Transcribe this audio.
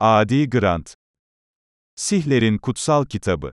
Adi Grant. Sihlerin Kutsal Kitabı.